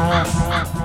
Oh, rock, rock.